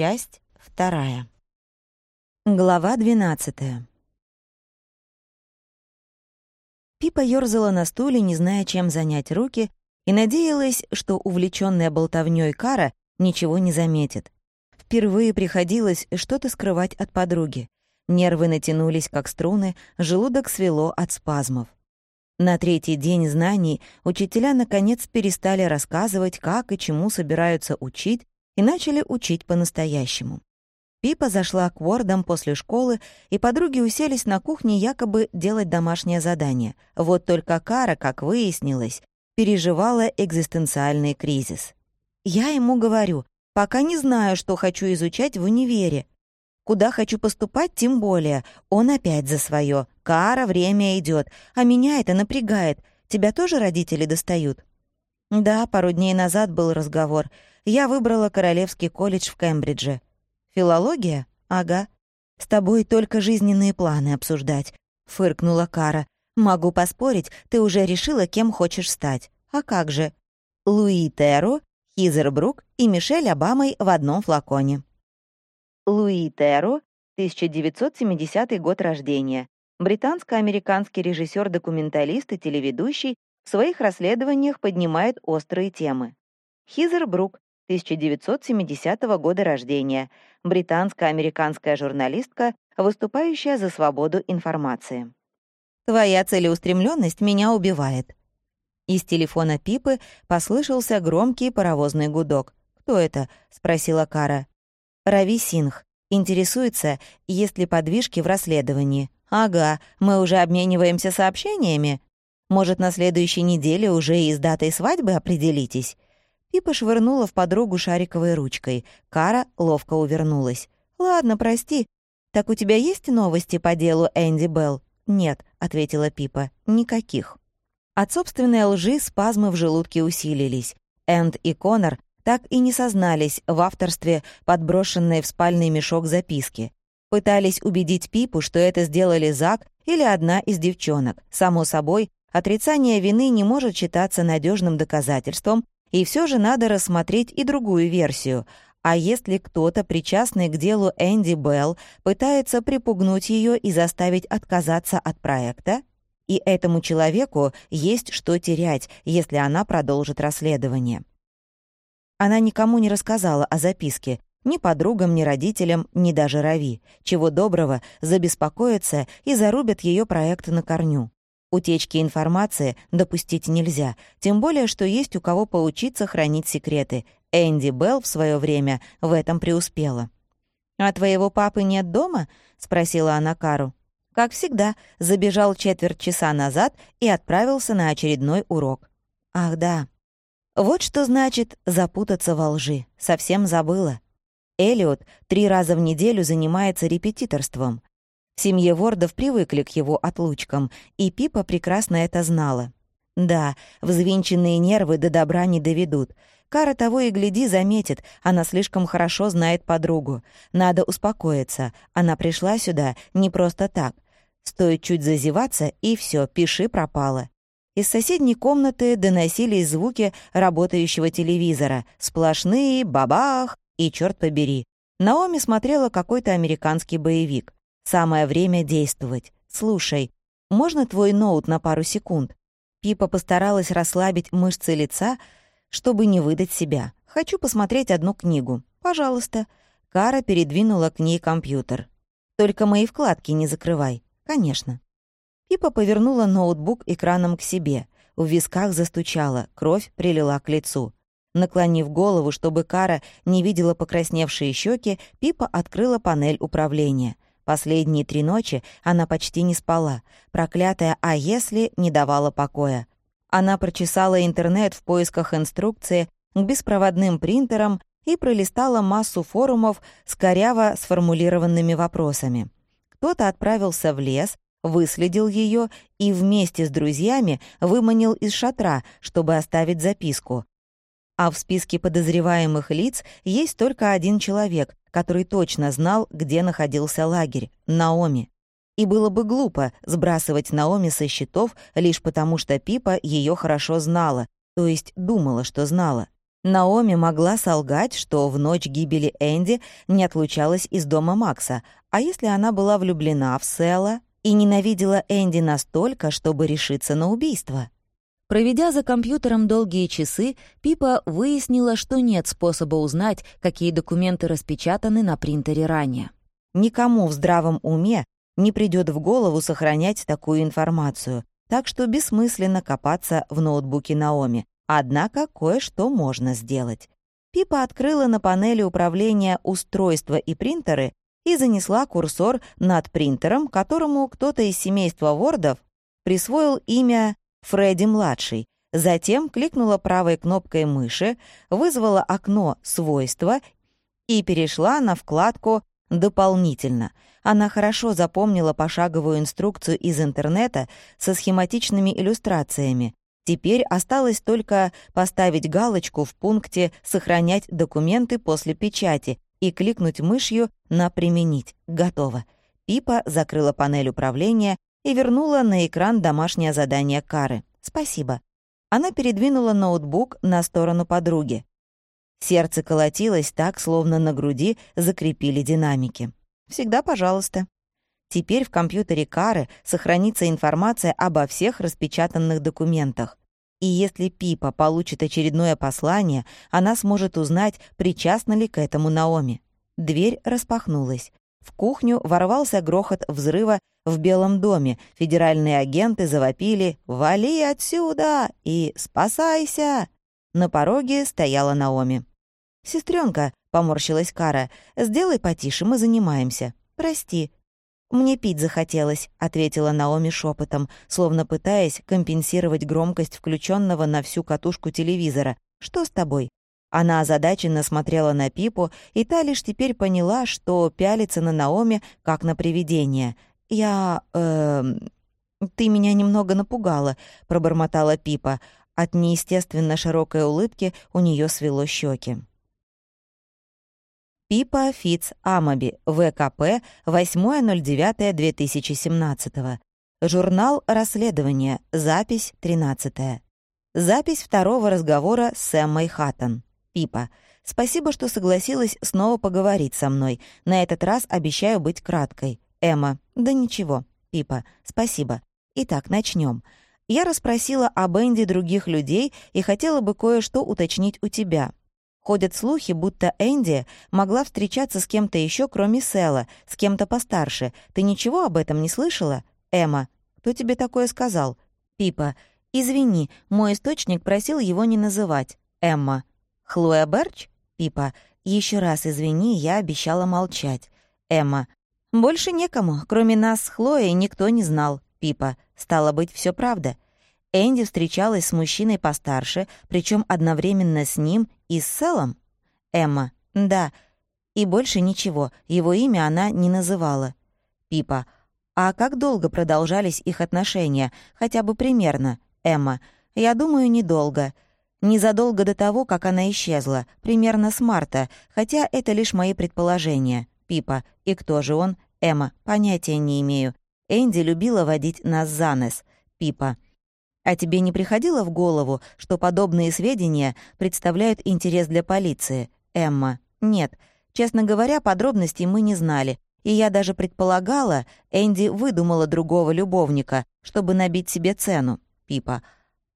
Часть вторая. Глава двенадцатая. Пипа ёрзала на стуле, не зная, чем занять руки, и надеялась, что увлечённая болтовнёй Кара ничего не заметит. Впервые приходилось что-то скрывать от подруги. Нервы натянулись, как струны, желудок свело от спазмов. На третий день знаний учителя наконец перестали рассказывать, как и чему собираются учить, и начали учить по-настоящему. Пипа зашла к Уордам после школы, и подруги уселись на кухне якобы делать домашнее задание. Вот только Кара, как выяснилось, переживала экзистенциальный кризис. «Я ему говорю, пока не знаю, что хочу изучать в универе. Куда хочу поступать, тем более. Он опять за свое. Кара, время идет, а меня это напрягает. Тебя тоже родители достают?» «Да, пару дней назад был разговор. Я выбрала Королевский колледж в Кембридже. Филология? Ага. С тобой только жизненные планы обсуждать», — фыркнула Кара. «Могу поспорить, ты уже решила, кем хочешь стать. А как же?» Луи Теро, Хизербрук и Мишель Обамой в одном флаконе. Луи Теро, 1970 год рождения. Британско-американский режиссер-документалист и телеведущий в своих расследованиях поднимает острые темы. Хизер Брук, 1970 года рождения. Британско-американская журналистка, выступающая за свободу информации. «Твоя целеустремленность меня убивает». Из телефона Пипы послышался громкий паровозный гудок. «Кто это?» — спросила Кара. Рави Сингх. Интересуется, есть ли подвижки в расследовании. Ага, мы уже обмениваемся сообщениями. Может, на следующей неделе уже и с датой свадьбы определитесь?» Пипа швырнула в подругу шариковой ручкой. Кара ловко увернулась. «Ладно, прости. Так у тебя есть новости по делу Энди Белл?» «Нет», — ответила Пипа, — «никаких». От собственной лжи спазмы в желудке усилились. Энд и Конор так и не сознались в авторстве подброшенной в спальный мешок записки. Пытались убедить Пипу, что это сделали Зак или одна из девчонок. Само собой, отрицание вины не может считаться надежным доказательством, и все же надо рассмотреть и другую версию. А если кто-то, причастный к делу Энди Белл, пытается припугнуть ее и заставить отказаться от проекта? И этому человеку есть что терять, если она продолжит расследование. Она никому не рассказала о записке, ни подругам, ни родителям, ни даже Рави. Чего доброго, забеспокоятся и зарубят ее проект на корню. Утечки информации допустить нельзя, тем более, что есть у кого поучиться хранить секреты. Энди Белл в свое время в этом преуспела. «А твоего папы нет дома?» — спросила она Кару. Как всегда, забежал четверть часа назад и отправился на очередной урок. «Ах да, вот что значит запутаться во лжи. Совсем забыла. Элиот три раза в неделю занимается репетиторством. Семье Вордов привыкли к его отлучкам, и Пипа прекрасно это знала. Да, взвинченные нервы до добра не доведут. Кара того и гляди заметит, она слишком хорошо знает подругу. Надо успокоиться, она пришла сюда не просто так. Стоит чуть зазеваться, и все, пиши пропало. Из соседней комнаты доносились звуки работающего телевизора. Сплошные бабах и черт побери. Наоми смотрела какой-то американский боевик. Самое время действовать. «Слушай, можно твой ноут на пару секунд?» Пипа постаралась расслабить мышцы лица, чтобы не выдать себя. «Хочу посмотреть одну книгу. Пожалуйста». Кара передвинула к ней компьютер. «Только мои вкладки не закрывай». «Конечно». Пипа повернула ноутбук экраном к себе. В висках застучала, кровь прилила к лицу. Наклонив голову, чтобы Кара не видела покрасневшие щеки, Пипа открыла панель управления. Последние три ночи она почти не спала. Проклятая «а если» не давала покоя. Она прочесала интернет в поисках инструкции к беспроводным принтерам и пролистала массу форумов с коряво сформулированными вопросами. Кто-то отправился в лес, выследил ее и вместе с друзьями выманил из шатра, чтобы оставить записку. А в списке подозреваемых лиц есть только один человек, который точно знал, где находился лагерь — Наоми. И было бы глупо сбрасывать Наоми со счетов лишь потому, что Пипа ее хорошо знала, то есть думала, что знала. Наоми могла солгать, что в ночь гибели Энди не отлучалась из дома Макса, а если она была влюблена в Сэла и ненавидела Энди настолько, чтобы решиться на убийство? Проведя за компьютером долгие часы, Пипа выяснила, что нет способа узнать, какие документы распечатаны на принтере ранее. Никому в здравом уме не придет в голову сохранять такую информацию, так что бессмысленно копаться в ноутбуке Наоми. Однако кое-что можно сделать. Пипа открыла на панели управления устройства и принтеры и занесла курсор над принтером, которому кто-то из семейства Вордов присвоил имя Фредди-младший. Затем кликнула правой кнопкой мыши, вызвала окно «Свойства» и перешла на вкладку «Дополнительно». Она хорошо запомнила пошаговую инструкцию из интернета со схематичными иллюстрациями. Теперь осталось только поставить галочку в пункте «Сохранять документы после печати» и кликнуть мышью на «Применить». Готово. Пипа закрыла панель управления и вернула на экран домашнее задание Кары. «Спасибо». Она передвинула ноутбук на сторону подруги. Сердце колотилось так, словно на груди закрепили динамики. «Всегда пожалуйста». Теперь в компьютере Кары сохранится информация обо всех распечатанных документах. И если Пипа получит очередное послание, она сможет узнать, причастна ли к этому Наоми. Дверь распахнулась. В кухню ворвался грохот взрыва в Белом доме. Федеральные агенты завопили «Вали отсюда!» и «Спасайся!». На пороге стояла Наоми. «Сестренка», — поморщилась Кара, — «сделай потише, мы занимаемся. Прости». «Мне пить захотелось», — ответила Наоми шепотом, словно пытаясь компенсировать громкость включенного на всю катушку телевизора. «Что с тобой?» Она озадаченно смотрела на Пипу, и та лишь теперь поняла, что пялится на Наоми, как на привидение. «Я... э «Ты меня немного напугала», — пробормотала Пипа. От неестественно широкой улыбки у нее свело щеки. Пипа Фиц Амаби, ВКП, 8.09.2017. Журнал расследования, запись 13. Запись второго разговора с Эммой Хаттон. Пипа. «Спасибо, что согласилась снова поговорить со мной. На этот раз обещаю быть краткой. Эмма. Да ничего. Пипа. Спасибо. Итак, начнем. Я расспросила об Энди других людей и хотела бы кое-что уточнить у тебя. Ходят слухи, будто Энди могла встречаться с кем-то еще, кроме Сэла, с кем-то постарше. Ты ничего об этом не слышала? Эмма. Кто тебе такое сказал? Пипа. Извини, мой источник просил его не называть. Эмма. Хлоя Берч? Пипа. Еще раз извини, я обещала молчать. Эмма. Больше некому, кроме нас с Хлоей никто не знал. Пипа. Стало быть, все правда. Энди встречалась с мужчиной постарше, причем одновременно с ним и с Селом. Эмма. Да. И больше ничего, его имя она не называла. Пипа. А как долго продолжались их отношения? Хотя бы примерно. Эмма. Я думаю, недолго. Незадолго до того, как она исчезла, примерно с марта, хотя это лишь мои предположения. Пипа. И кто же он? Эмма. Понятия не имею. Энди любила водить нас за нос. Пипа. А тебе не приходило в голову, что подобные сведения представляют интерес для полиции? Эмма. Нет. Честно говоря, подробностей мы не знали. И я даже предполагала, Энди выдумала другого любовника, чтобы набить себе цену. Пипа.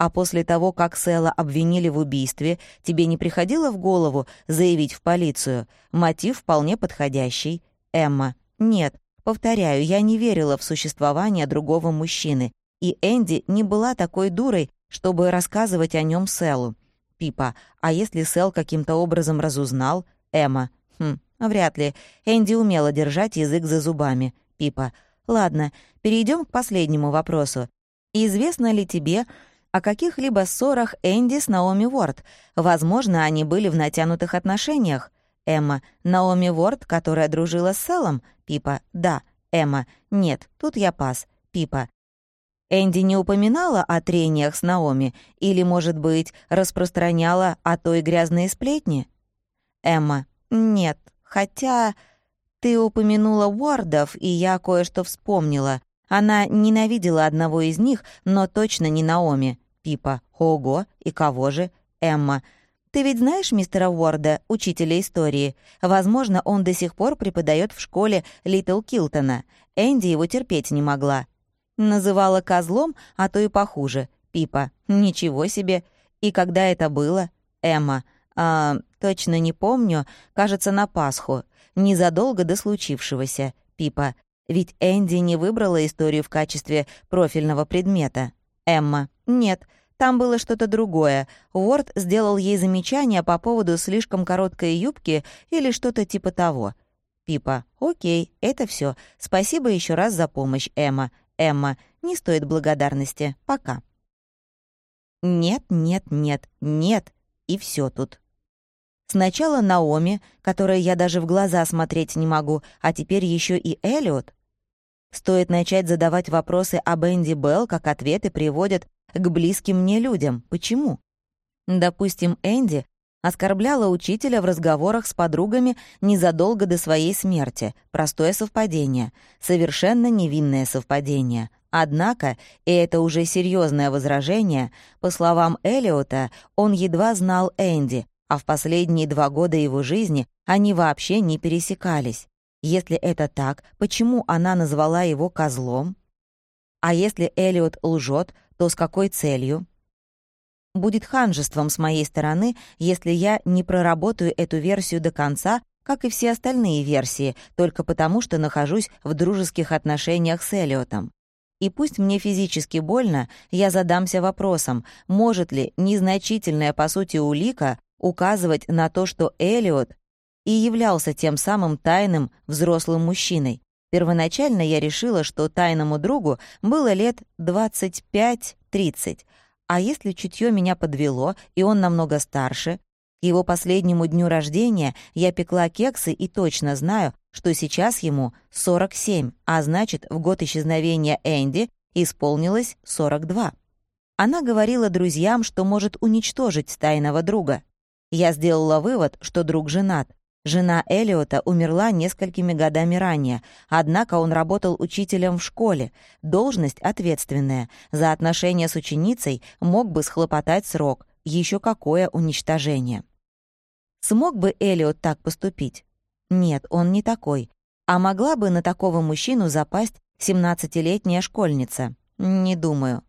А после того, как Сэла обвинили в убийстве, тебе не приходило в голову заявить в полицию? Мотив вполне подходящий. Эмма. Нет. Повторяю, я не верила в существование другого мужчины. И Энди не была такой дурой, чтобы рассказывать о нем Сэлу. Пипа. А если Сэл каким-то образом разузнал? Эмма. Хм, вряд ли. Энди умела держать язык за зубами. Пипа. Ладно, перейдем к последнему вопросу. Известно ли тебе, о каких-либо ссорах Энди с Наоми Уорд. Возможно, они были в натянутых отношениях. Эмма. Наоми Уорд, которая дружила с Селом? Пипа. Да. Эмма. Нет, тут я пас. Пипа. Энди не упоминала о трениях с Наоми или, может быть, распространяла о той грязной сплетни? Эмма. Нет, хотя... Ты упомянула Уордов, и я кое-что вспомнила. Она ненавидела одного из них, но точно не Наоми. Пипа. Ого, и кого же? Эмма. Ты ведь знаешь мистера Уорда, учителя истории? Возможно, он до сих пор преподает в школе Литл Килтона. Энди его терпеть не могла. Называла козлом, а то и похуже. Пипа. Ничего себе. И когда это было? Эмма. А, точно не помню. Кажется, на Пасху. Незадолго до случившегося. Пипа. Ведь Энди не выбрала историю в качестве профильного предмета. Эмма. Нет, там было что-то другое. Уорд сделал ей замечание по поводу слишком короткой юбки или что-то типа того. Пипа. «Окей, это все. Спасибо еще раз за помощь, Эмма. Эмма, не стоит благодарности. Пока». Нет, нет, нет, нет. И все тут. Сначала Наоми, которой я даже в глаза смотреть не могу, а теперь еще и Эллиот. Стоит начать задавать вопросы об Энди Белл, как ответы приводят к близким мне людям. Почему? Допустим, Энди оскорбляла учителя в разговорах с подругами незадолго до своей смерти. Простое совпадение. Совершенно невинное совпадение. Однако, и это уже серьезное возражение, по словам Элиота, он едва знал Энди, а в последние два года его жизни они вообще не пересекались. Если это так, почему она назвала его козлом? А если Элиот лжет, то с какой целью? Будет ханжеством с моей стороны, если я не проработаю эту версию до конца, как и все остальные версии, только потому, что нахожусь в дружеских отношениях с Элиотом. И пусть мне физически больно, я задамся вопросом, может ли незначительная по сути улика указывать на то, что Элиот и являлся тем самым тайным взрослым мужчиной, Первоначально я решила, что тайному другу было лет 25-30, а если чутье меня подвело, и он намного старше, к его последнему дню рождения я пекла кексы и точно знаю, что сейчас ему 47, а значит, в год исчезновения Энди исполнилось 42. Она говорила друзьям, что может уничтожить тайного друга. Я сделала вывод, что друг женат, Жена Элиота умерла несколькими годами ранее, однако он работал учителем в школе, должность ответственная. За отношения с ученицей мог бы схлопотать срок, еще какое уничтожение. Смог бы Элиот так поступить? Нет, он не такой. А могла бы на такого мужчину запасть 17-летняя школьница? Не думаю.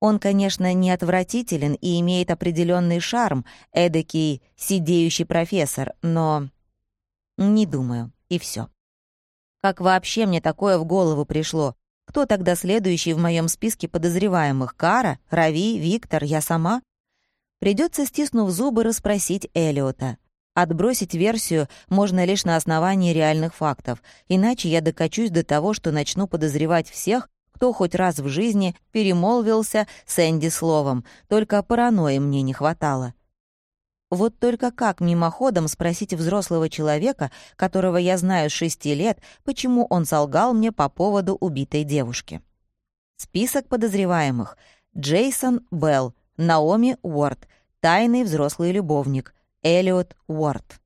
Он, конечно, не отвратителен и имеет определенный шарм, эдакий сидеющий профессор, но... Не думаю, и все. Как вообще мне такое в голову пришло? Кто тогда следующий в моем списке подозреваемых? Кара, Рави, Виктор, я сама? Придется, стиснув зубы, расспросить Элиота. Отбросить версию можно лишь на основании реальных фактов, иначе я докачусь до того, что начну подозревать всех, кто хоть раз в жизни перемолвился с Энди словом, только паранойи мне не хватало. Вот только как мимоходом спросить взрослого человека, которого я знаю с шести лет, почему он солгал мне по поводу убитой девушки? Список подозреваемых. Джейсон Белл, Наоми Уорд, тайный взрослый любовник, Элиот Уорд.